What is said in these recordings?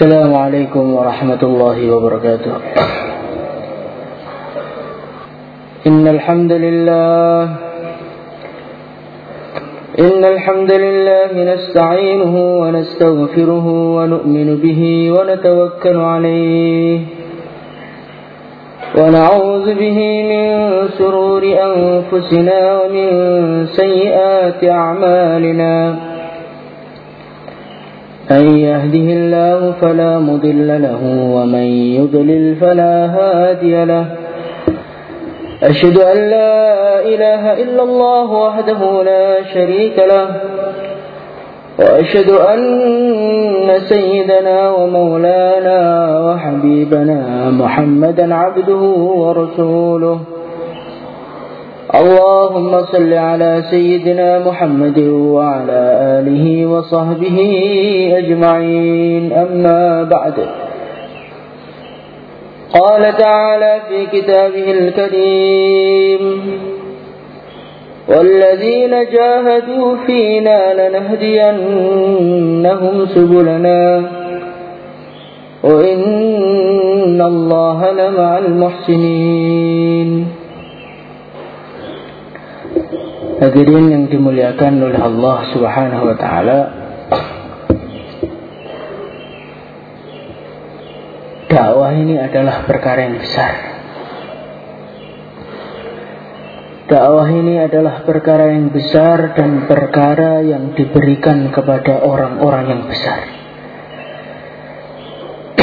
السلام عليكم ورحمة الله وبركاته. إن الحمد لله إن الحمد لله نستعينه ونستغفره ونؤمن به ونتوكل عليه ونعوذ به من شرور أنفسنا ومن سيئات أعمالنا. من يهده الله فلا مضل له ومن يضلل فلا هادي له أشهد أن لا إله إلا الله وحده لا شريك له وأشهد أن سيدنا ومولانا وحبيبنا محمدا عبده ورسوله اللهم صل على سيدنا محمد وعلى آله وصحبه أجمعين. أما بعد. قال تعالى في كتابه الكريم والذين جاهدوا فينا لنهدينهم سبلنا وإن الله لمع المحسنين. Hadirin yang dimuliakan oleh Allah Subhanahu wa taala. Dakwah ini adalah perkara yang besar. Dakwah ini adalah perkara yang besar dan perkara yang diberikan kepada orang-orang yang besar.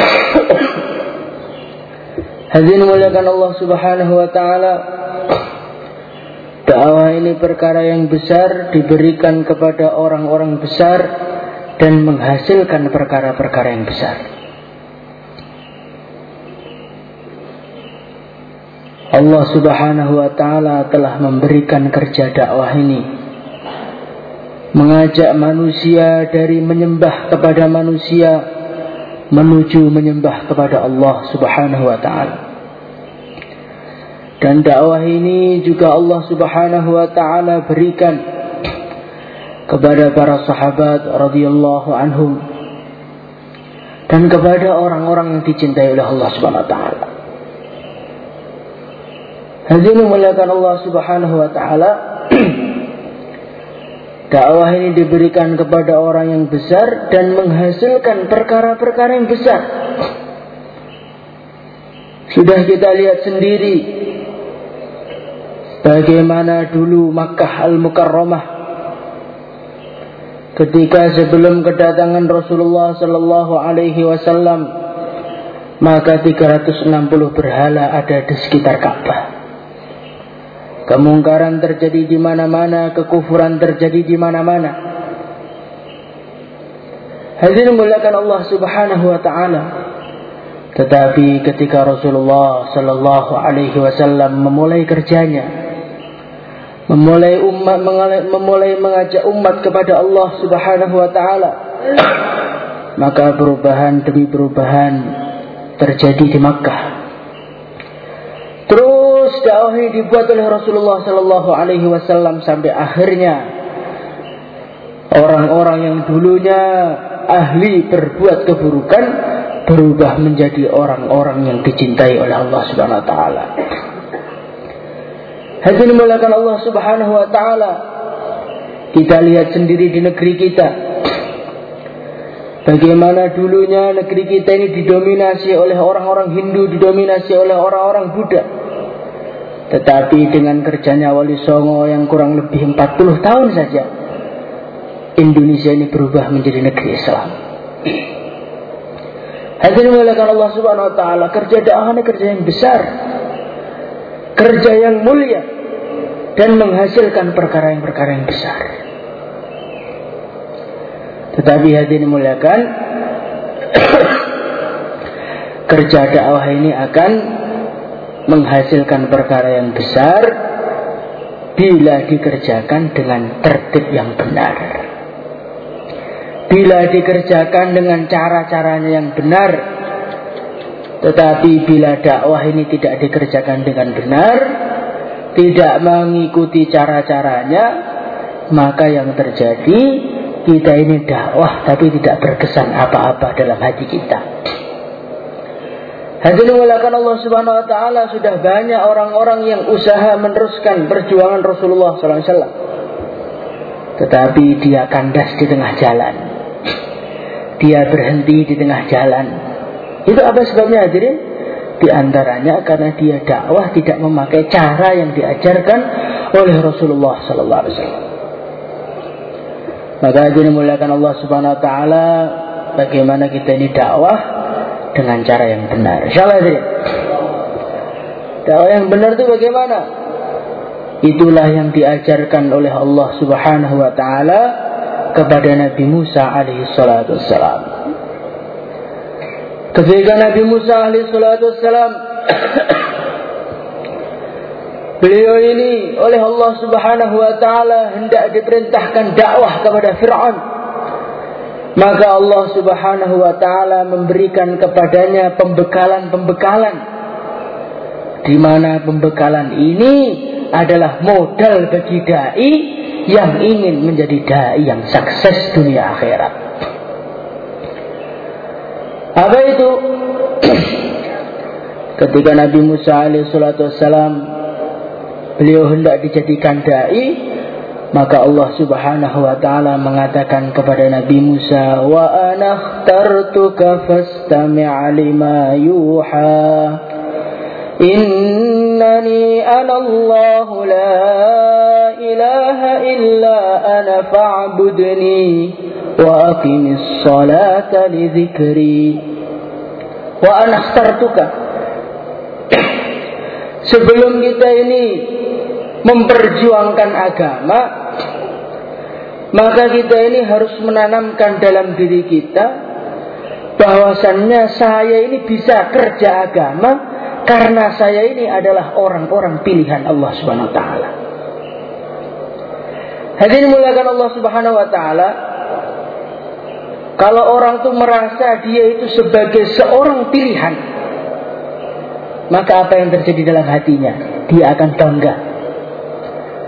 Hadirin muliakan Allah Subhanahu wa taala. Dakwah ini perkara yang besar diberikan kepada orang-orang besar dan menghasilkan perkara-perkara yang besar. Allah Subhanahu wa taala telah memberikan kerja dakwah ini mengajak manusia dari menyembah kepada manusia menuju menyembah kepada Allah Subhanahu wa taala. Dan dakwah ini juga Allah Subhanahu wa taala berikan kepada para sahabat radhiyallahu anhum dan kepada orang-orang yang dicintai oleh Allah Subhanahu wa taala. Hadirin muliakan Allah Subhanahu wa taala. Dakwah ini diberikan kepada orang yang besar dan menghasilkan perkara-perkara yang besar. Sudah kita lihat sendiri Bagaimana dulu Makkah Al-Mukarramah ketika sebelum kedatangan Rasulullah sallallahu alaihi wasallam maka 360 berhala ada di sekitar Ka'bah. Kemungkaran terjadi di mana-mana, kekufuran terjadi di mana-mana. Hadirin muliakan Allah Subhanahu wa taala. Tetapi ketika Rasulullah sallallahu alaihi wasallam memulai kerjanya, memulai umat memulai mengajak umat kepada Allah Subhanahu wa taala. Maka perubahan demi perubahan terjadi di Makkah. Terus dakwah ini dibuat oleh Rasulullah sallallahu alaihi wasallam sampai akhirnya orang-orang yang dulunya ahli berbuat keburukan berubah menjadi orang-orang yang dicintai oleh Allah Subhanahu wa taala Hadirin mulakan Allah Subhanahu wa taala. Kita lihat sendiri di negeri kita. Bagaimana dulunya negeri kita ini didominasi oleh orang-orang Hindu, didominasi oleh orang-orang Buddha. Tetapi dengan kerjanya Wali Songo yang kurang lebih 40 tahun saja, Indonesia ini berubah menjadi negeri Islam. Hadirin mulakan Allah Subhanahu wa taala, kerja dakwah ini kerja yang besar kerja yang mulia dan menghasilkan perkara yang perkara yang besar. Tetapi hadirin muliakan kerja dakwah ini akan menghasilkan perkara yang besar bila dikerjakan dengan tertib yang benar. Bila dikerjakan dengan cara-caranya yang benar, tetapi bila dakwah ini tidak dikerjakan dengan benar, tidak mengikuti cara-caranya, maka yang terjadi kita ini dakwah tapi tidak berkesan apa-apa dalam hati kita. Hadirin mulakan Allah Subhanahu wa taala sudah banyak orang-orang yang usaha meneruskan perjuangan Rasulullah sallallahu alaihi wasallam. Tetapi dia kandas di tengah jalan. Dia berhenti di tengah jalan. Itu apa sebabnya hadirin? Di antaranya karena dia dakwah tidak memakai cara yang diajarkan oleh Rasulullah sallallahu alaihi wasallam. Maka hadirin mulakan Allah Subhanahu wa taala bagaimana kita ini dakwah dengan cara yang benar. Insyaallah jadi. Dakwah yang benar itu bagaimana? Itulah yang diajarkan oleh Allah Subhanahu wa taala kepada Nabi Musa alaihi salatu. Ketika Nabi Musa alaihi salatu wassalam Beliau ini oleh Allah Subhanahu wa taala hendak diperintahkan dakwah kepada Firaun maka Allah Subhanahu wa taala memberikan kepadanya pembekalan-pembekalan di mana pembekalan ini adalah modal bagi dai yang ingin menjadi dai yang sukses dunia akhirat. Apa itu? Ketika Nabi Musa alaihissalam beliau hendak dijadikan dai, maka Allah Subhanahu wa taala mengatakan kepada Nabi Musa, "Wa ana ikhtartuka fastami' lima yuha." Innani ana Allah la ilaha illa ana fa'budni li dhikri. Wa ana ikhtartuka. Sebelum kita ini memperjuangkan agama, maka kita ini harus menanamkan dalam diri kita bahwasannya saya ini bisa kerja agama karena saya ini adalah orang-orang pilihan Allah Subhanahu wa taala. Hadirin muliakan Allah Subhanahu wa taala. Kalau orang itu merasa dia itu sebagai seorang pilihan, maka apa yang terjadi dalam hatinya? Dia akan bangga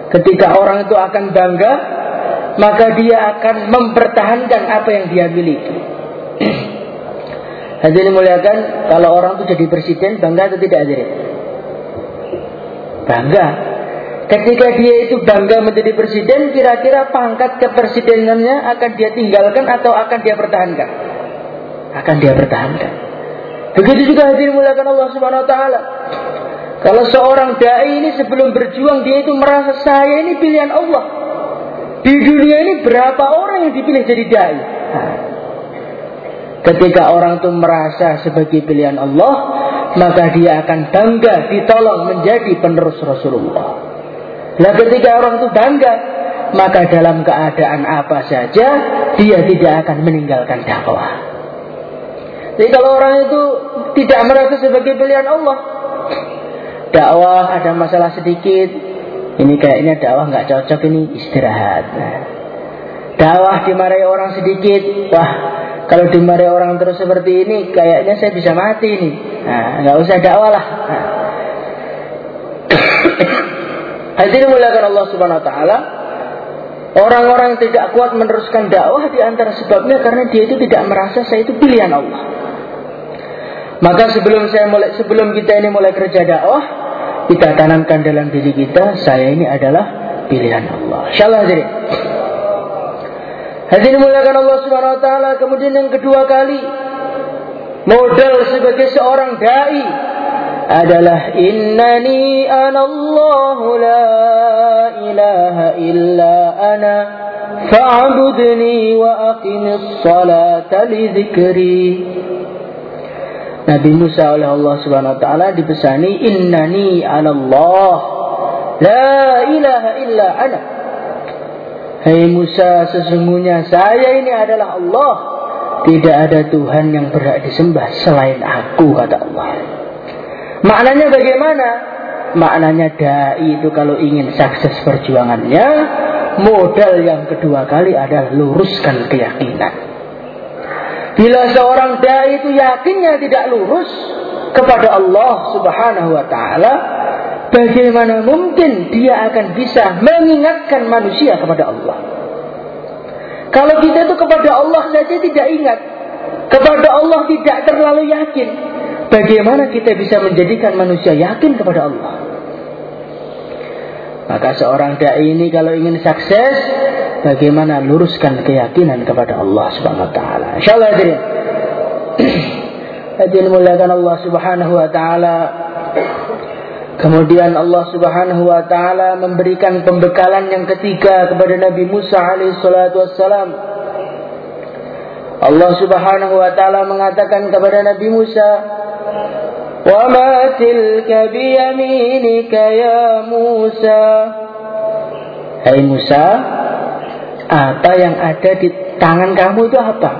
Ketika orang itu akan bangga, maka dia akan mempertahankan apa yang dia miliki. Hadirin muliakan, kalau orang itu jadi presiden, bangga atau tidak hadirin? Bangga. Ketika dia itu bangga menjadi presiden, kira-kira pangkat kepresidenannya akan dia tinggalkan atau akan dia pertahankan? Akan dia pertahankan. Begitu juga hadirin muliakan Allah Subhanahu wa taala. Kalau seorang dai ini sebelum berjuang dia itu merasa saya ini pilihan Allah. Di dunia ini berapa orang yang dipilih jadi dai? Ketika orang itu merasa sebagai pilihan Allah, maka dia akan bangga ditolong menjadi penerus Rasulullah. Nah ketika orang itu bangga, maka dalam keadaan apa saja dia tidak akan meninggalkan dakwah. Jadi kalau orang itu tidak merasa sebagai pilihan Allah, dakwah ada masalah sedikit ini kayaknya dakwah nggak cocok ini istirahat dakwah dimarahi orang sedikit wah kalau dimarahi orang terus seperti ini kayaknya saya bisa mati nih nah, nggak usah dakwah lah nah. Hadirin muliakan Allah Subhanahu wa taala. Orang-orang tidak kuat meneruskan dakwah di antara sebabnya karena dia itu tidak merasa saya itu pilihan Allah. Maka sebelum saya mulai sebelum kita ini mulai kerja dakwah, kita tanamkan dalam diri kita, saya ini adalah pilihan Allah. Insyaallah jadi. Hadirin mulakan Allah Subhanahu wa taala. Kemudian yang kedua kali modal sebagai seorang dai adalah innani anallahu la ilaha illa ana fa'budni wa aqimis salata li dzikri Nabi Musa oleh Allah Subhanahu wa taala dipesani innani Allah la ilaha illa ana. Hai Musa sesungguhnya saya ini adalah Allah. Tidak ada Tuhan yang berhak disembah selain aku kata Allah maknanya bagaimana maknanya dai itu kalau ingin sukses perjuangannya modal yang kedua kali adalah luruskan keyakinan Bila seorang dai itu yakinnya tidak lurus kepada Allah Subhanahu wa taala, bagaimana mungkin dia akan bisa mengingatkan manusia kepada Allah? Kalau kita itu kepada Allah saja tidak ingat, kepada Allah tidak terlalu yakin, bagaimana kita bisa menjadikan manusia yakin kepada Allah? Maka seorang dai ini kalau ingin sukses, bagaimana luruskan keyakinan kepada Allah Subhanahu wa taala. Insyaallah hadirin. Hadirin muliakan Allah Subhanahu wa taala. Kemudian Allah Subhanahu wa taala memberikan pembekalan yang ketiga kepada Nabi Musa alaihi salatu wassalam. Allah Subhanahu wa taala mengatakan kepada Nabi Musa, "Wa ma tilka bi yaminika ya Musa?" Hai Musa, apa yang ada di tangan kamu itu apa?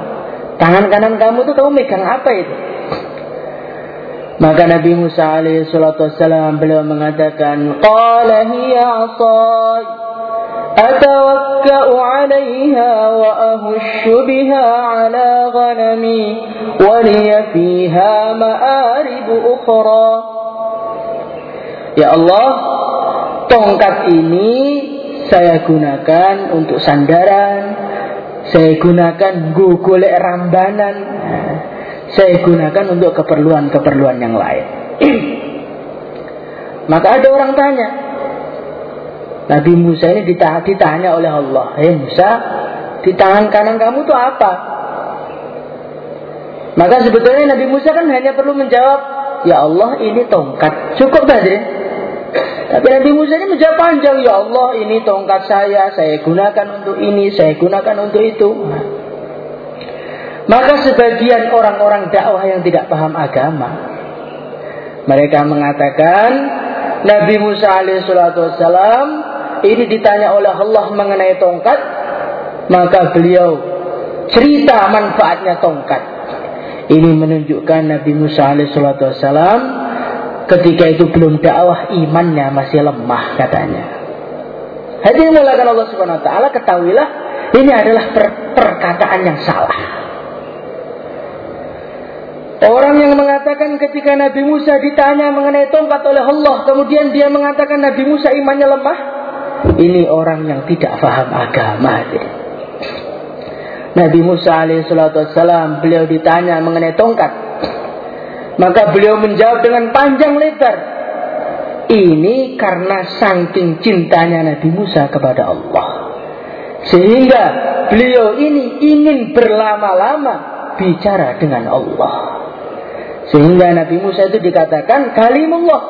Tangan kanan kamu itu kamu megang apa itu? Maka Nabi Musa alaihi salatu wassalam beliau mengatakan, "Qala hiya 'asai wa ahushu biha 'ala ghanami wa liya fiha ma'arib ukhra." Ya Allah, tongkat ini saya gunakan untuk sandaran, saya gunakan gugulek rambanan, saya gunakan untuk keperluan-keperluan yang lain. Maka ada orang tanya, Nabi Musa ini ditanya oleh Allah, Hei Musa, di tangan kanan kamu itu apa? Maka sebetulnya Nabi Musa kan hanya perlu menjawab, Ya Allah ini tongkat. Cukup tadi. Tapi Nabi Musa ini menjawab panjang, Ya Allah ini tongkat saya, saya gunakan untuk ini, saya gunakan untuk itu. Maka sebagian orang-orang dakwah yang tidak paham agama mereka mengatakan Nabi Musa alaihissalam ini ditanya oleh Allah mengenai tongkat maka beliau cerita manfaatnya tongkat. Ini menunjukkan Nabi Musa alaihissalam ketika itu belum dakwah imannya masih lemah katanya. Hadirin mulakan Allah subhanahu wa taala ketahuilah ini adalah per perkataan yang salah. Orang yang mengatakan ketika Nabi Musa ditanya mengenai tongkat oleh Allah, kemudian dia mengatakan Nabi Musa imannya lemah, ini orang yang tidak paham agama. Nabi Musa alaihissalam beliau ditanya mengenai tongkat, maka beliau menjawab dengan panjang lebar. Ini karena saking cintanya Nabi Musa kepada Allah. Sehingga beliau ini ingin berlama-lama bicara dengan Allah. Sehingga Nabi Musa itu dikatakan kalimullah.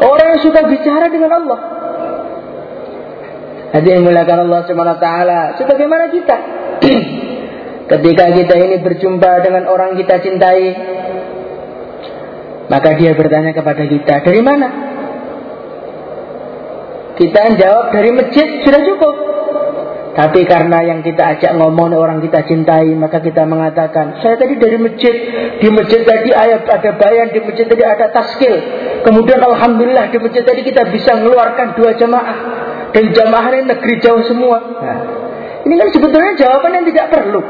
Orang yang suka bicara dengan Allah. Hadirin mulakan Allah SWT. Sebagaimana kita. Ketika kita ini berjumpa dengan orang kita cintai. Maka dia bertanya kepada kita. Dari mana? Kita jawab dari masjid. Sudah cukup. Tapi karena yang kita ajak ngomong orang kita cintai, maka kita mengatakan, saya tadi dari masjid, di masjid tadi ayat ada bayan, di masjid tadi ada taskil. Kemudian alhamdulillah di masjid tadi kita bisa mengeluarkan dua jamaah dan jamaah ini negeri jauh semua. Nah, ini kan sebetulnya jawaban yang tidak perlu.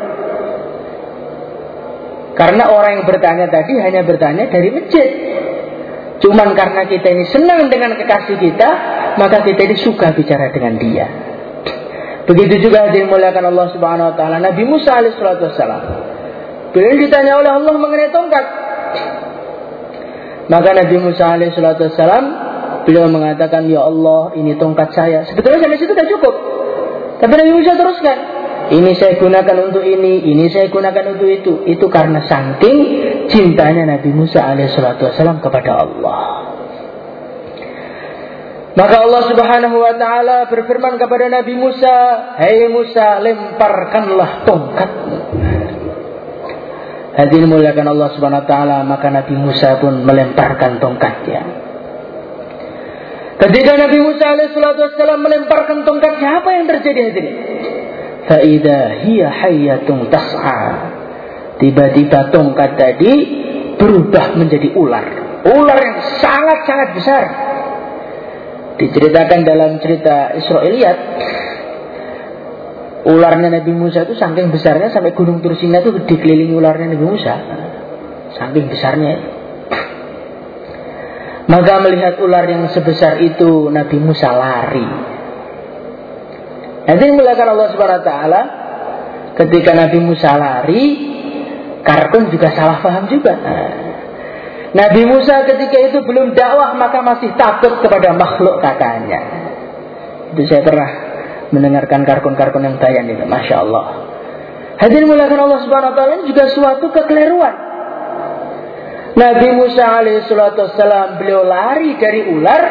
Karena orang yang bertanya tadi hanya bertanya dari masjid. Cuman karena kita ini senang dengan kekasih kita, maka kita ini suka bicara dengan dia. Begitu juga dimuliakan Allah Subhanahu wa taala Nabi Musa alaihissalatu wassalam. Beliau ditanya oleh Allah mengenai tongkat. Maka Nabi Musa alaihissalatu wassalam beliau mengatakan, "Ya Allah, ini tongkat saya." Sebetulnya sampai situ sudah cukup. Tapi Nabi Musa teruskan, ini saya gunakan untuk ini, ini saya gunakan untuk itu. Itu karena saking cintanya Nabi Musa alaihissalatu wassalam kepada Allah. Maka Allah Subhanahu wa taala berfirman kepada Nabi Musa, "Hei Musa, lemparkanlah tongkatmu." Hadirin muliakan Allah Subhanahu wa taala, maka Nabi Musa pun melemparkan tongkatnya. Ketika Nabi Musa alaihissalam melemparkan tongkatnya, apa yang terjadi hadirin? Faida hiya hayyatun tas'a. Tiba-tiba tongkat tadi berubah menjadi ular. Ular yang sangat-sangat besar Diceritakan dalam cerita Israiliyat Ularnya Nabi Musa itu saking besarnya sampai gunung Tursina itu dikelilingi ularnya Nabi Musa. Saking besarnya. Maka melihat ular yang sebesar itu Nabi Musa lari. Nanti melihat Allah Subhanahu wa taala Ketika Nabi Musa lari, Karkun juga salah paham juga. Nabi Musa ketika itu belum dakwah maka masih takut kepada makhluk katanya. Itu saya pernah mendengarkan karkun-karkun yang bayan itu, masya Allah. Hadirin mulakan Allah Subhanahu Wa Taala juga suatu kekeliruan. Nabi Musa alaihissalam beliau lari dari ular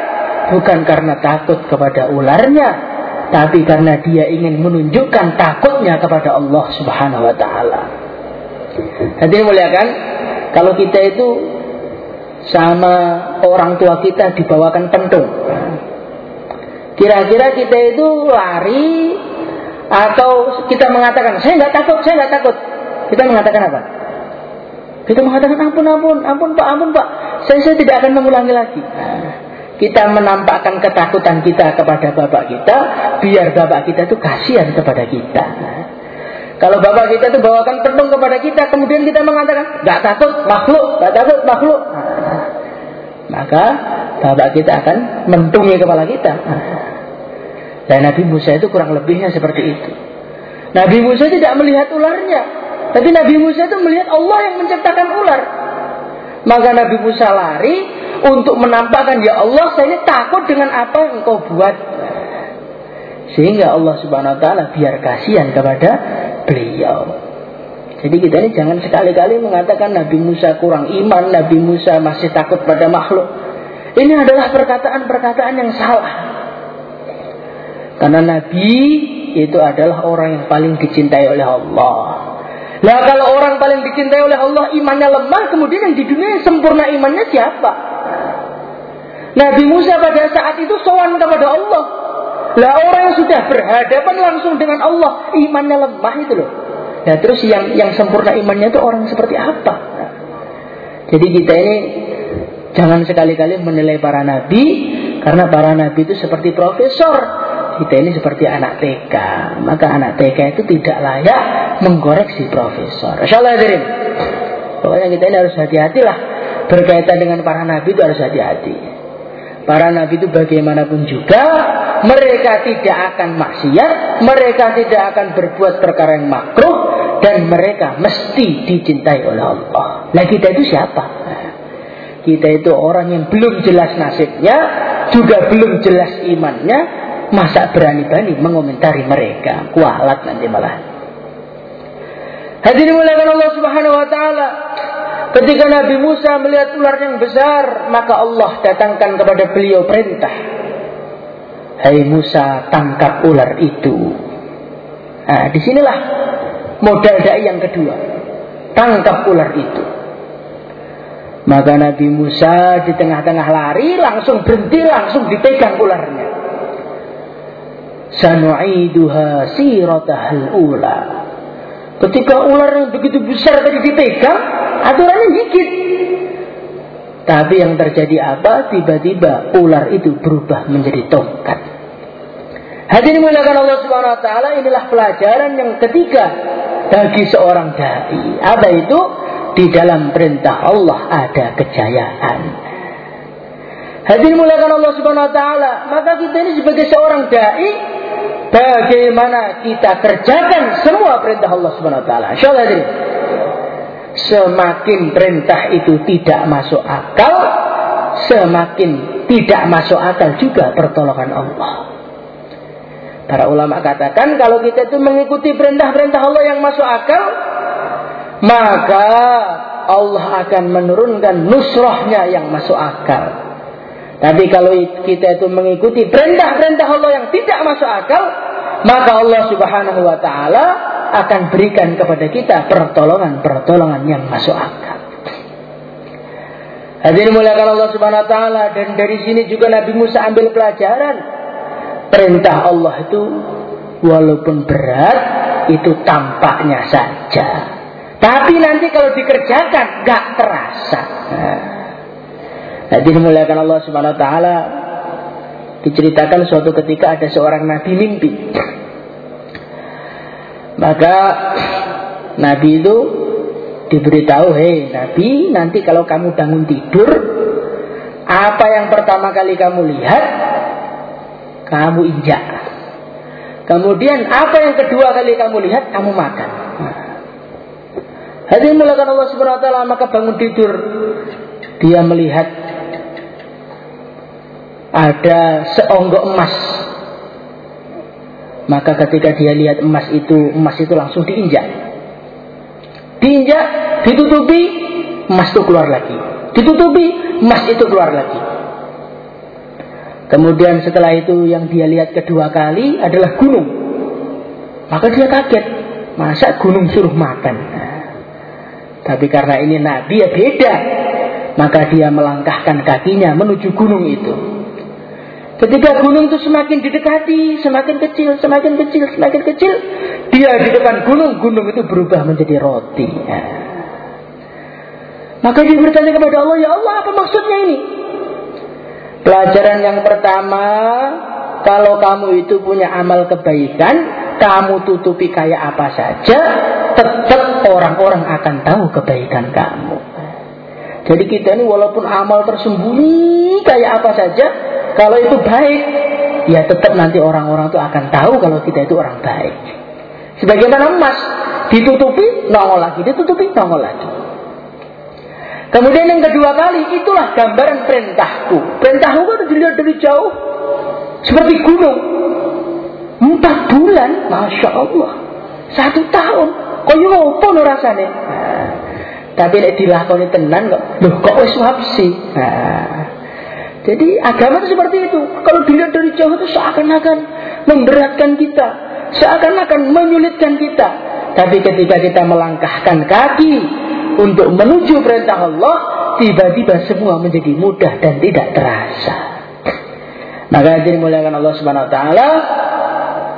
bukan karena takut kepada ularnya, tapi karena dia ingin menunjukkan takutnya kepada Allah Subhanahu wa taala. Hadirin muliakan, kalau kita itu sama orang tua kita dibawakan pentung. Kira-kira kita itu lari atau kita mengatakan saya nggak takut, saya nggak takut. Kita mengatakan apa? Kita mengatakan ampun, ampun, ampun pak, ampun pak. Saya, saya tidak akan mengulangi lagi. kita menampakkan ketakutan kita kepada bapak kita, biar bapak kita itu kasihan kepada kita. Kalau bapak kita itu bawakan pentung kepada kita, kemudian kita mengatakan, nggak takut makhluk, nggak takut makhluk. Maka bapak kita akan mentungi kepala kita. Dan Nabi Musa itu kurang lebihnya seperti itu. Nabi Musa tidak melihat ularnya, tapi Nabi Musa itu melihat Allah yang menciptakan ular. Maka Nabi Musa lari untuk menampakkan ya Allah saya takut dengan apa yang engkau buat. Sehingga Allah Subhanahu wa taala biar kasihan kepada beliau. Jadi kita ini jangan sekali-kali mengatakan Nabi Musa kurang iman, Nabi Musa masih takut pada makhluk. Ini adalah perkataan-perkataan yang salah. Karena Nabi itu adalah orang yang paling dicintai oleh Allah. Nah kalau orang paling dicintai oleh Allah imannya lemah, kemudian yang di dunia yang sempurna imannya siapa? Nabi Musa pada saat itu sowan kepada Allah. Lah orang yang sudah berhadapan langsung dengan Allah, imannya lemah itu loh. Nah terus yang yang sempurna imannya itu orang seperti apa? Jadi kita ini jangan sekali-kali menilai para nabi karena para nabi itu seperti profesor. Kita ini seperti anak TK. Maka anak TK itu tidak layak mengkoreksi profesor. Insyaallah hadirin. Pokoknya kita ini harus hati-hatilah berkaitan dengan para nabi itu harus hati-hati. Para nabi itu bagaimanapun juga mereka tidak akan maksiat, mereka tidak akan berbuat perkara yang makruh dan mereka mesti dicintai oleh Allah. Nah kita itu siapa? Kita itu orang yang belum jelas nasibnya, juga belum jelas imannya, masa berani-berani mengomentari mereka? Kualat nanti malah. Hadirin muliakan Allah Subhanahu wa taala. Ketika Nabi Musa melihat ular yang besar, maka Allah datangkan kepada beliau perintah. Hai Musa, tangkap ular itu. Nah, di sinilah modal dai yang kedua. Tangkap ular itu. Maka Nabi Musa di tengah-tengah lari langsung berhenti, langsung dipegang ularnya. Sanu'iduha siratahal ula. Ketika ular yang begitu besar tadi dipegang, aturannya dikit. Tapi yang terjadi apa? Tiba-tiba ular itu berubah menjadi tongkat. Hadirin muliakan Allah Subhanahu wa taala, inilah pelajaran yang ketiga bagi seorang dai. Apa itu? Di dalam perintah Allah ada kejayaan. Hadirin muliakan Allah Subhanahu wa taala, maka kita ini sebagai seorang dai bagaimana kita kerjakan semua perintah Allah Subhanahu wa taala. Semakin perintah itu tidak masuk akal, semakin tidak masuk akal juga pertolongan Allah. Para ulama katakan kalau kita itu mengikuti perintah-perintah Allah yang masuk akal, maka Allah akan menurunkan nusrohnya yang masuk akal. Tapi kalau kita itu mengikuti perintah-perintah Allah yang tidak masuk akal, maka Allah Subhanahu wa taala akan berikan kepada kita pertolongan-pertolongan yang masuk akal. Hadirin muliakan Allah Subhanahu wa taala dan dari sini juga Nabi Musa ambil pelajaran perintah Allah itu walaupun berat itu tampaknya saja. Tapi nanti kalau dikerjakan gak terasa. Nah, hadirin muliakan Allah Subhanahu wa taala diceritakan suatu ketika ada seorang nabi mimpi. Maka Nabi itu diberitahu, hei Nabi, nanti kalau kamu bangun tidur, apa yang pertama kali kamu lihat, kamu injak. Kemudian apa yang kedua kali kamu lihat, kamu makan. Hadirin mulakan Allah Subhanahu wa taala maka bangun tidur dia melihat ada seonggok emas. Maka ketika dia lihat emas itu, emas itu langsung diinjak. Diinjak, ditutupi, emas itu keluar lagi. Ditutupi, emas itu keluar lagi. Kemudian setelah itu yang dia lihat kedua kali adalah gunung. Maka dia kaget. Masa gunung suruh makan? Nah, tapi karena ini Nabi ya beda. Maka dia melangkahkan kakinya menuju gunung itu. Ketika gunung itu semakin didekati, semakin kecil, semakin kecil, semakin kecil, dia di depan gunung, gunung itu berubah menjadi roti. Ya. Maka dia bertanya kepada Allah, ya Allah apa maksudnya ini? Pelajaran yang pertama, kalau kamu itu punya amal kebaikan, kamu tutupi kayak apa saja, tetap orang-orang akan tahu kebaikan kamu. Jadi kita ini walaupun amal tersembunyi kayak apa saja, kalau itu baik, ya tetap nanti orang-orang itu akan tahu kalau kita itu orang baik. Sebagaimana emas, ditutupi, nongol lagi, ditutupi, nongol lagi. Kemudian yang kedua kali, itulah gambaran perintahku. Perintahku kan dilihat dari jauh, seperti gunung. Empat bulan, Masya Allah. Satu tahun. Kok apa rasanya? Nah, tapi dilakoni tenan kok, loh kok wis wapsi. Nah, jadi agama itu seperti itu. Kalau dilihat dari jauh itu seakan-akan memberatkan kita, seakan-akan menyulitkan kita. Tapi ketika kita melangkahkan kaki untuk menuju perintah Allah, tiba-tiba semua menjadi mudah dan tidak terasa. Maka jadi muliakan Allah Subhanahu wa taala,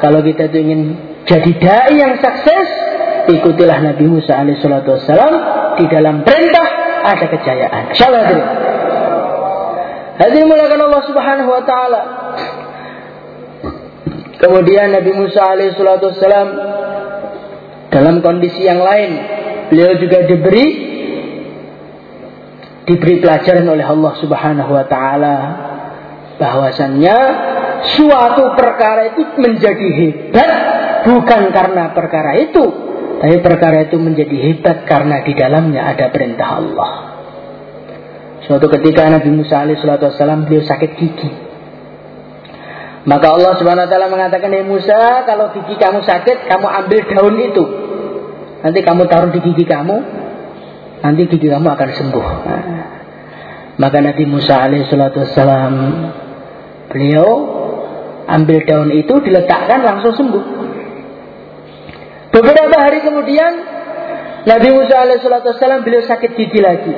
kalau kita ingin jadi dai yang sukses, ikutilah Nabi Musa alaihissalam di dalam perintah ada kejayaan. Insyaallah hadirin. Mulakan Allah Subhanahu wa taala. Kemudian Nabi Musa alaihissalam dalam kondisi yang lain beliau juga diberi diberi pelajaran oleh Allah Subhanahu wa taala bahwasannya suatu perkara itu menjadi hebat bukan karena perkara itu tapi perkara itu menjadi hebat karena di dalamnya ada perintah Allah. Suatu ketika Nabi Musa alaihissalam beliau sakit gigi. Maka Allah subhanahu wa ta'ala mengatakan, Ya Musa, kalau gigi kamu sakit, kamu ambil daun itu. Nanti kamu taruh di gigi kamu, nanti gigi kamu akan sembuh. Maka Nabi Musa alaihissalam beliau ambil daun itu diletakkan langsung sembuh. Beberapa hari kemudian Nabi Musa alaihissalam beliau sakit gigi lagi.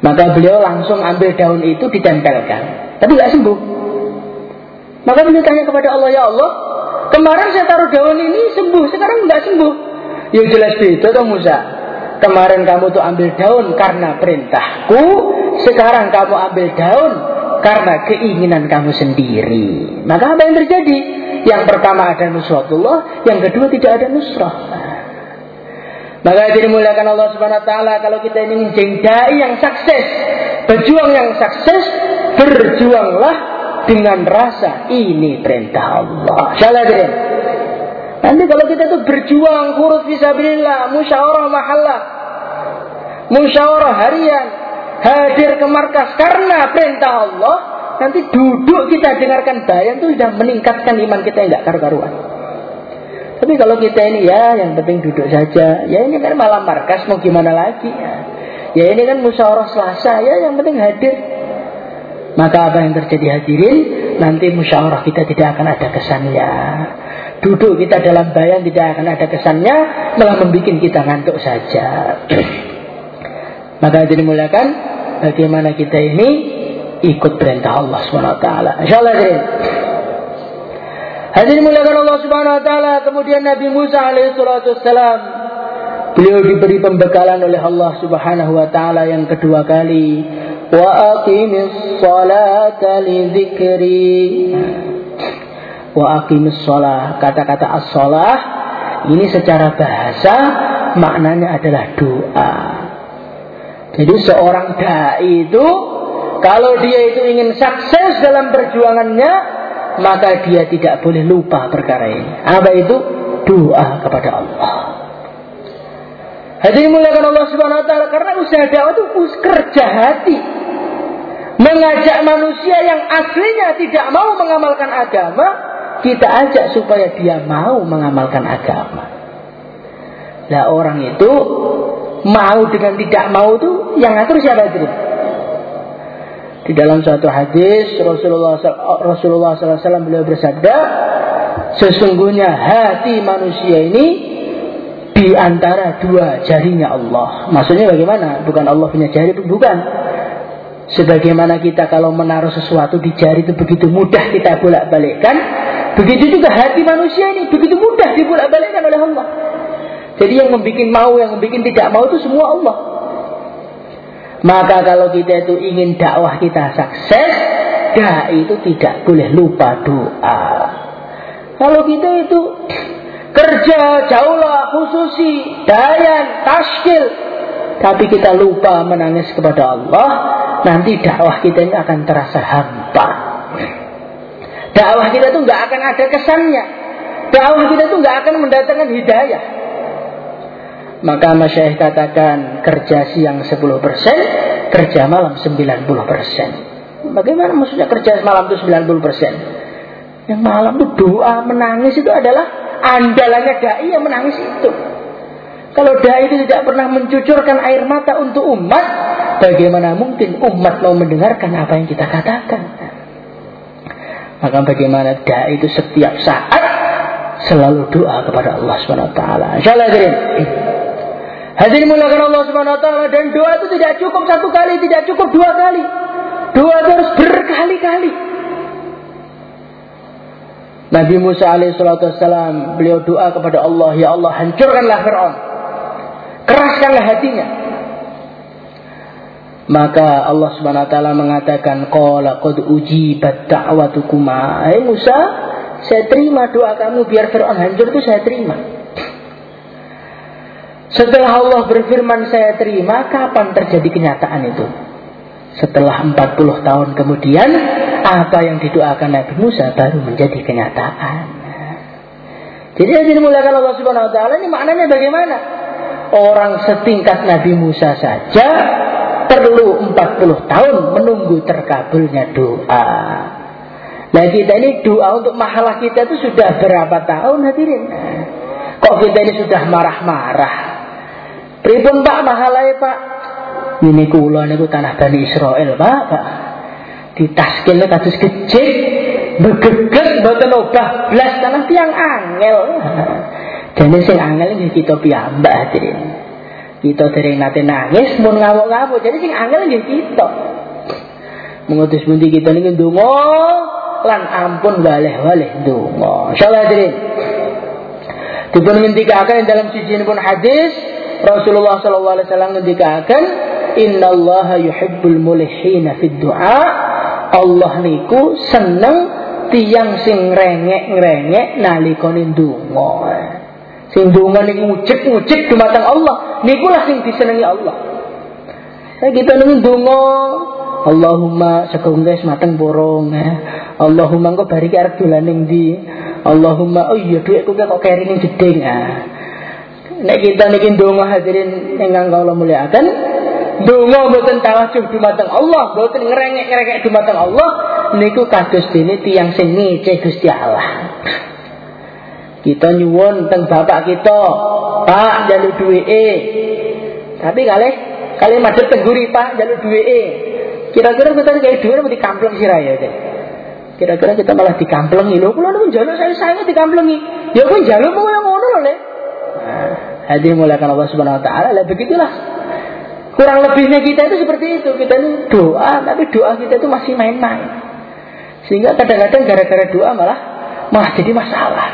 Maka beliau langsung ambil daun itu ditempelkan. Tapi nggak sembuh. Maka beliau tanya kepada Allah, Ya Allah, kemarin saya taruh daun ini sembuh, sekarang nggak sembuh. Yang jelas itu toh Musa. Kemarin kamu tuh ambil daun karena perintahku, sekarang kamu ambil daun karena keinginan kamu sendiri. Maka apa yang terjadi? Yang pertama ada nusratullah, yang kedua tidak ada nusrah. Maka jadi muliakan Allah Subhanahu wa taala kalau kita ingin menjadi yang sukses, berjuang yang sukses, berjuanglah dengan rasa ini perintah Allah. Syallah Nanti kalau kita itu berjuang huruf fisabilillah, musyawarah mahallah, musyawarah harian, hadir ke markas karena perintah Allah, nanti duduk kita dengarkan bayan itu sudah meningkatkan iman kita yang tidak karu-karuan. Tapi kalau kita ini ya yang penting duduk saja, ya ini kan malam markas mau gimana lagi? Ya, ya ini kan musyawarah selasa, ya yang penting hadir. Maka apa yang terjadi hadirin, nanti musyawarah kita tidak akan ada kesannya. Duduk kita dalam bayan tidak akan ada kesannya, malah membuat kita ngantuk saja. Maka jadi mulakan bagaimana kita ini ikut perintah Allah SWT. InsyaAllah hadirin. Hadirin muliakan Allah Subhanahu Wa Taala. Kemudian Nabi Musa alaihissalam beliau diberi pembekalan oleh Allah Subhanahu Wa Taala yang kedua kali. Wa aqimis salata li dzikri. Wa aqimis salah. Kata-kata as-salah ini secara bahasa maknanya adalah doa. Jadi seorang dai itu kalau dia itu ingin sukses dalam perjuangannya, maka dia tidak boleh lupa perkara ini. Apa itu? Doa kepada Allah. Hadirin muliakan Allah Subhanahu wa taala karena usaha dakwah itu kerja hati. Mengajak manusia yang aslinya tidak mau mengamalkan agama, kita ajak supaya dia mau mengamalkan agama. Nah orang itu mau dengan tidak mau itu yang ngatur siapa itu? Di dalam suatu hadis Rasulullah Rasulullah SAW beliau bersabda, sesungguhnya hati manusia ini di antara dua jarinya Allah. Maksudnya bagaimana? Bukan Allah punya jari, bukan. Sebagaimana kita kalau menaruh sesuatu di jari itu begitu mudah kita bolak-balikkan, begitu juga hati manusia ini begitu mudah dibolak-balikkan oleh Allah. Jadi yang membuat mau, yang membuat tidak mau itu semua Allah. Maka kalau kita itu ingin dakwah kita sukses, dai itu tidak boleh lupa doa. Kalau kita itu kerja jauhlah khususi, dayan, taskil, tapi kita lupa menangis kepada Allah, nanti dakwah kita ini akan terasa hampa. Dakwah kita itu nggak akan ada kesannya. Dakwah kita itu nggak akan mendatangkan hidayah. Maka Masyaih katakan kerja siang 10%, kerja malam 90%. Bagaimana maksudnya kerja malam itu 90%? Yang malam itu doa menangis itu adalah andalannya dai yang menangis itu. Kalau dai itu tidak pernah mencucurkan air mata untuk umat, bagaimana mungkin umat mau mendengarkan apa yang kita katakan? Maka bagaimana dai itu setiap saat selalu doa kepada Allah Subhanahu wa taala. Insyaallah Hadirin mulakan Allah Subhanahu wa taala dan doa itu tidak cukup satu kali, tidak cukup dua kali. Doa itu harus berkali-kali. Nabi Musa alaihissalam beliau doa kepada Allah, ya Allah hancurkanlah Fir'aun. Keraskanlah hatinya. Maka Allah Subhanahu wa taala mengatakan, "Qala qad ujibat da'watukuma." Hai Musa, saya terima doa kamu biar Fir'aun hancur itu saya terima. Setelah Allah berfirman saya terima, kapan terjadi kenyataan itu? Setelah 40 tahun kemudian, apa yang didoakan Nabi Musa baru menjadi kenyataan. Jadi yang dimuliakan Allah Subhanahu wa taala ini maknanya bagaimana? Orang setingkat Nabi Musa saja perlu 40 tahun menunggu terkabulnya doa. Nah kita ini doa untuk mahalah kita itu sudah berapa tahun hadirin? Kok kita ini sudah marah-marah? Pripun Pak mahalai Pak? Ini kula niku tanah Bani Israel Pak, Pak. Ditaskilne kados kecil, begeget mboten obah blas tanah tiang angel. Dene sing angel nggih kita piyambak hadirin. Kita dereng nate nangis mun ngamuk-ngamuk. Jadi sing angel nggih kita. Mengutus pundi kita niki ndonga lan ampun waleh-waleh ndonga. Insyaallah hadirin. Dipun ngendikaken dalam siji pun hadis Rasulullah sallallahu alaihi wasallam ngendikaken innallaha yuhibbul mulihina fid du'a. Allah niku seneng tiang sing rengek-rengek nalikane ndonga. Sing ndonga niku ngucek-ngucek dumateng Allah. Niku lah sing disenengi Allah. Saya kita nunggu ndonga. Allahumma sekung guys mateng borong ya. Allahumma engko bariki arep dolan ning ndi? Allahumma oh iya dhuwitku kok keri ning jeding ah nek kita niki ndonga hadirin ingkang kula mulyakaken ndonga mboten tawajuh dumateng Allah mboten ngrengek-ngrengek dumateng Allah niku kados dene tiyang sing ngece Gusti Allah. Kita nyuwun teng bapak kita Pak jaluk duweke. Tapi kalih kalih madhep tengguri Pak jaluk duweke. Kira-kira kita kayak duwe mau dikampleng siraya deh kira-kira kita malah dikamplengi. Lho kula niku njaluk saya saya dikamplengi. Ya pun jaluk mau yang ngono lho Nah, hadir mulakan Allah Subhanahu wa taala. Lah begitulah. Kurang lebihnya kita itu seperti itu. Kita ini doa, tapi doa kita itu masih main-main. Sehingga kadang-kadang gara-gara doa malah malah jadi masalah.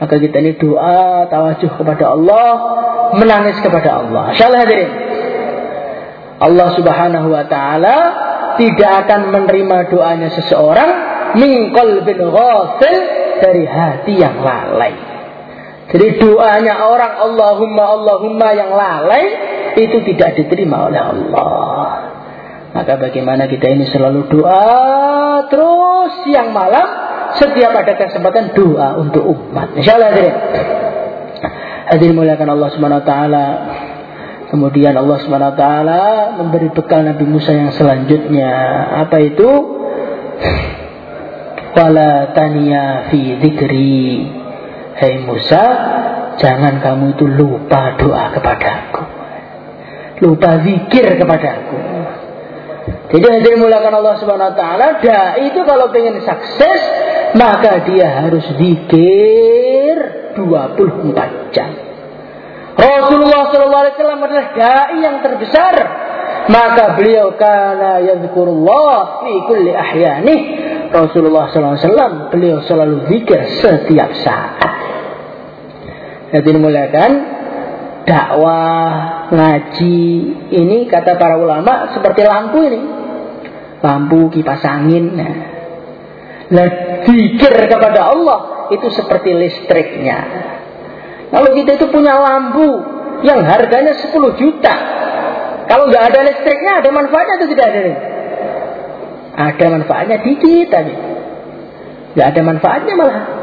Maka kita ini doa, tawajuh kepada Allah, menangis kepada Allah. Insyaallah hadirin. Allah Subhanahu wa taala tidak akan menerima doanya seseorang min qalbin ghafil dari hati yang lalai. Jadi doanya orang Allahumma Allahumma yang lalai itu tidak diterima oleh Allah. Maka bagaimana kita ini selalu doa terus siang malam setiap ada kesempatan doa untuk umat. Insyaallah hadirin. Hadirin muliakan Allah Subhanahu wa taala. Kemudian Allah Subhanahu wa taala memberi bekal Nabi Musa yang selanjutnya. Apa itu? Wala tania fi dzikri. Hei Musa, jangan kamu itu lupa doa kepadaku. Lupa zikir kepadaku. Jadi hadirin mulakan Allah Subhanahu wa taala, dai itu kalau pengen sukses, maka dia harus zikir 24 jam. Rasulullah sallallahu alaihi wasallam adalah dai yang terbesar. Maka beliau kana yadhkurullah fi kulli ahyani. Rasulullah sallallahu alaihi wasallam beliau selalu zikir setiap saat. Jadi mulakan dakwah, ngaji ini kata para ulama seperti lampu ini lampu, kipas angin. Nah, zikir kepada Allah itu seperti listriknya. Kalau kita itu punya lampu yang harganya 10 juta, kalau nggak ada listriknya ada manfaatnya atau tidak ada? Ada manfaatnya dikit aja. Nggak ada manfaatnya malah.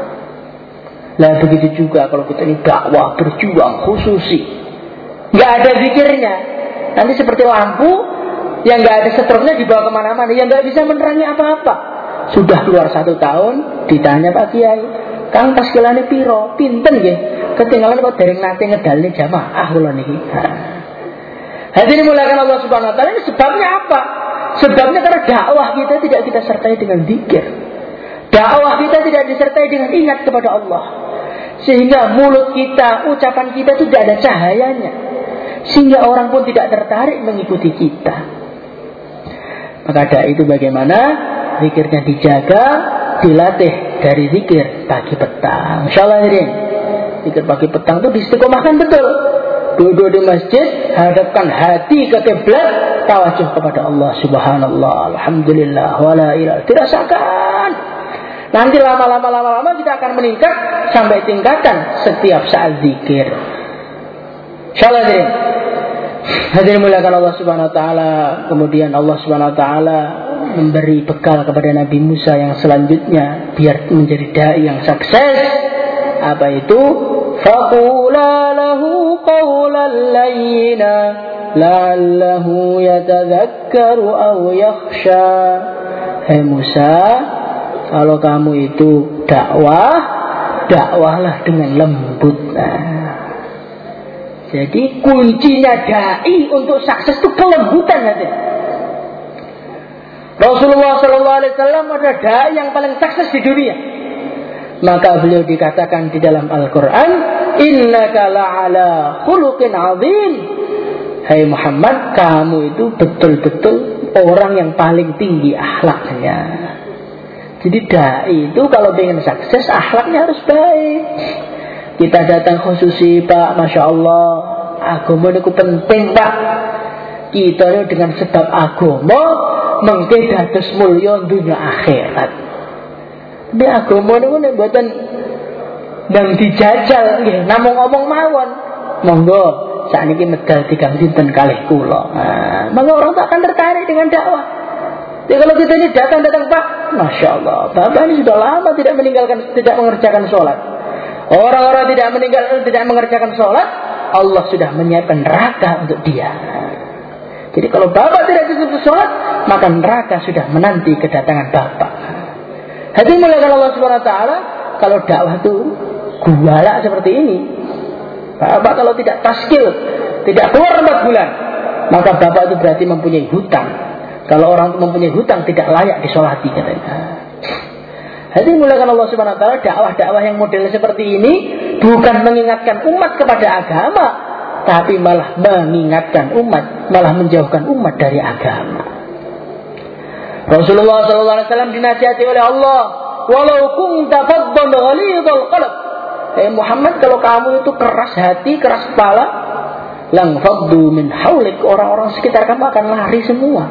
Nah begitu juga kalau kita ini dakwah berjuang khususi. Nggak ada zikirnya. Nanti seperti lampu yang nggak ada setrumnya dibawa ke mana-mana, yang nggak bisa menerangi apa-apa. Sudah keluar satu tahun, ditanya Pak Kiai, Kang pas kelane piro, pinten ya, ketinggalan kok dereng nate ngedalne jamaah kula niki. ini mulakan Allah Subhanahu wa taala ini sebabnya apa? Sebabnya karena dakwah kita tidak kita sertai dengan zikir. Dakwah kita tidak disertai dengan ingat kepada Allah. Sehingga mulut kita, ucapan kita itu tidak ada cahayanya. Sehingga orang pun tidak tertarik mengikuti kita. Maka ada itu bagaimana zikirnya dijaga, dilatih dari zikir pagi petang. Insyaallah ini zikir pagi petang itu diistiqomahkan betul. Duduk di masjid, hadapkan hati ke kiblat, tawajuh kepada Allah Subhanallah, Alhamdulillah, wala ilah. Dirasakan. Nanti lama-lama lama-lama kita akan meningkat sampai tingkatan setiap saat zikir. Insyaallah ini. Hadirin muliakan Allah Subhanahu wa taala, kemudian Allah Subhanahu wa taala memberi bekal kepada Nabi Musa yang selanjutnya biar menjadi dai yang sukses. Apa itu? Faqula lahu qawlan layyina la'allahu yatadhakkaru aw yakhsha. Hai Musa, kalau kamu itu dakwah, dakwahlah dengan lembut. Nah, jadi kuncinya dai untuk sukses itu kelembutan hati. Rasulullah Shallallahu Alaihi Wasallam adalah dai yang paling sukses di dunia. Maka beliau dikatakan di dalam Al-Quran, Inna la'ala khuluqin azim. Hai Muhammad, kamu itu betul-betul orang yang paling tinggi akhlaknya. Jadi dai itu kalau ingin sukses, akhlaknya harus baik. Kita datang khususi Pak, Masya Allah. Agama ini penting Pak. Kita ini dengan sebab agama mungkin dados mulya dunia akhirat. Tapi agama ini buatan dan dijajal nggih namung ngomong mawon. Monggo saat ini medal tiga sinten kalih kula. Nah, maka orang tak akan tertarik dengan dakwah. Jadi kalau kita ini datang-datang Pak, Masya Allah, Bapak ini sudah lama tidak meninggalkan, tidak mengerjakan sholat. Orang-orang tidak meninggal tidak mengerjakan sholat, Allah sudah menyiapkan neraka untuk dia. Jadi kalau bapak tidak bisa sholat, maka neraka sudah menanti kedatangan bapak. Hati muliakan Allah Subhanahu Wa Taala. Kalau dakwah itu guala seperti ini, bapak kalau tidak taskil, tidak keluar empat bulan, maka bapak itu berarti mempunyai hutang. Kalau orang mempunyai hutang tidak layak disolati katanya. Jadi mulakan Allah Subhanahu wa taala dakwah-dakwah yang model seperti ini bukan mengingatkan umat kepada agama, tapi malah mengingatkan umat, malah menjauhkan umat dari agama. Rasulullah SAW dinasihati oleh Allah, walau kunta faddan ghalidhal qalb. Eh Muhammad kalau kamu itu keras hati, keras kepala, lang min haulik orang-orang sekitar kamu akan lari semua.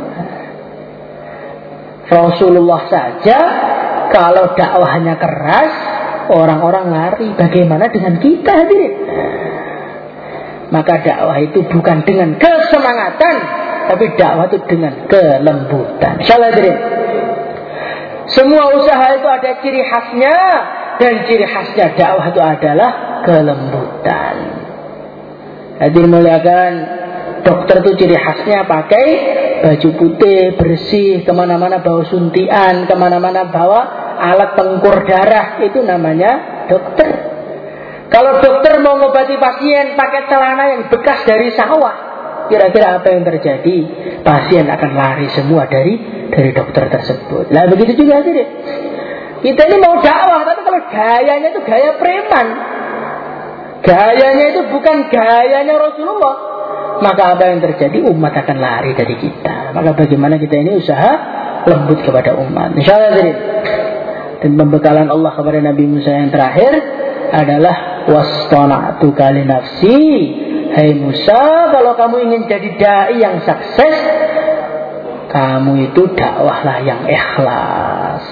Rasulullah saja kalau dakwahnya keras, orang-orang lari. Bagaimana dengan kita hadirin? Maka dakwah itu bukan dengan kesemangatan, tapi dakwah itu dengan kelembutan. Insyaallah hadirin. Semua usaha itu ada ciri khasnya dan ciri khasnya dakwah itu adalah kelembutan. Hadir muliakan dokter itu ciri khasnya pakai baju putih, bersih, ke mana-mana bawa suntian, ke mana-mana bawa alat pengukur darah, itu namanya dokter. Kalau dokter mau ngobati pasien pakai celana yang bekas dari sawah, kira-kira apa yang terjadi? Pasien akan lari semua dari dari dokter tersebut. Nah begitu juga sih deh. Kita ini mau dakwah, tapi kalau gayanya itu gaya preman, Gayanya itu bukan gayanya Rasulullah. Maka apa yang terjadi? Umat akan lari dari kita. Maka bagaimana kita ini usaha lembut kepada umat. Insya Allah jadi. Dan pembekalan Allah kepada Nabi Musa yang terakhir adalah wastona'tu kali nafsi. Hai Musa, kalau kamu ingin jadi dai yang sukses, kamu itu dakwahlah yang ikhlas.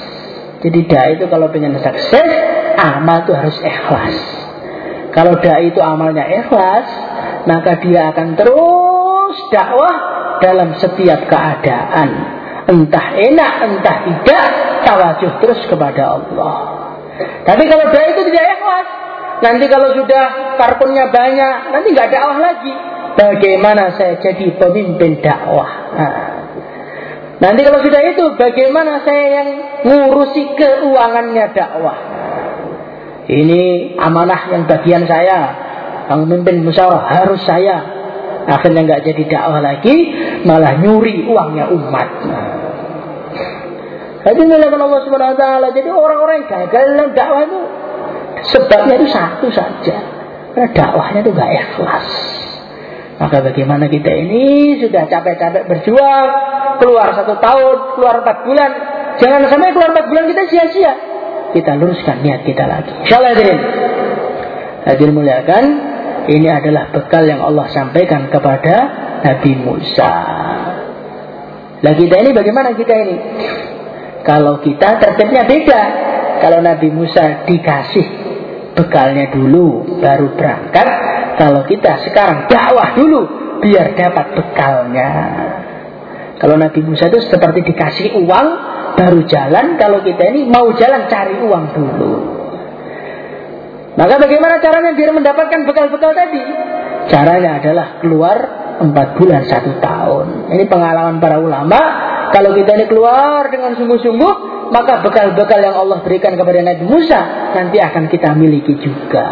Jadi dai itu kalau ingin sukses, amal itu harus ikhlas. Kalau dai itu amalnya ikhlas, maka dia akan terus dakwah dalam setiap keadaan. Entah enak, entah tidak, tawajuh terus kepada Allah. Tapi kalau dai itu tidak ikhlas, nanti kalau sudah karpunnya banyak, nanti nggak dakwah lagi. Bagaimana saya jadi pemimpin dakwah? Nah. Nanti kalau sudah itu, bagaimana saya yang ngurusi keuangannya dakwah? Ini amanah yang bagian saya. Yang memimpin musyawarah harus saya. Akhirnya nggak jadi dakwah lagi, malah nyuri uangnya umat. Jadi melakukan Allah Subhanahu Wa Taala. Jadi orang-orang yang gagal dalam dakwah itu sebabnya itu satu saja. Karena dakwahnya itu gak ikhlas. Maka bagaimana kita ini sudah capek-capek berjuang, keluar satu tahun, keluar empat bulan, jangan sampai keluar empat bulan kita sia-sia kita luruskan niat kita lagi. Insyaallah hadirin. Hadir muliakan, ini adalah bekal yang Allah sampaikan kepada Nabi Musa. Lah kita ini bagaimana kita ini? Kalau kita tertibnya beda. Kalau Nabi Musa dikasih bekalnya dulu baru berangkat. Kalau kita sekarang dakwah dulu biar dapat bekalnya. Kalau Nabi Musa itu seperti dikasih uang baru jalan kalau kita ini mau jalan cari uang dulu. Maka bagaimana caranya biar mendapatkan bekal-bekal tadi? Caranya adalah keluar empat bulan satu tahun. Ini pengalaman para ulama. Kalau kita ini keluar dengan sungguh-sungguh, maka bekal-bekal yang Allah berikan kepada Nabi Musa nanti akan kita miliki juga.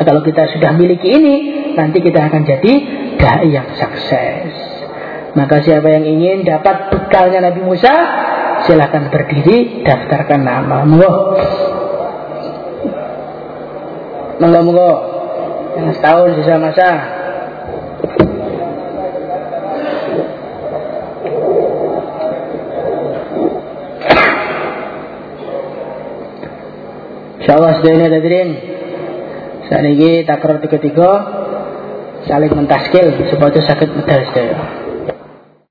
Nah, kalau kita sudah miliki ini, nanti kita akan jadi dai yang sukses. Maka siapa yang ingin dapat bekalnya Nabi Musa, Silahkan berdiri, daftarkan nama. Monggo. Monggo, monggo. Yang setahun sisa masa. Insyaallah sedaya hadirin. Saat ini takror tiga-tiga saling mentaskil supaya sakit medal sedaya.